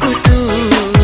aku tuh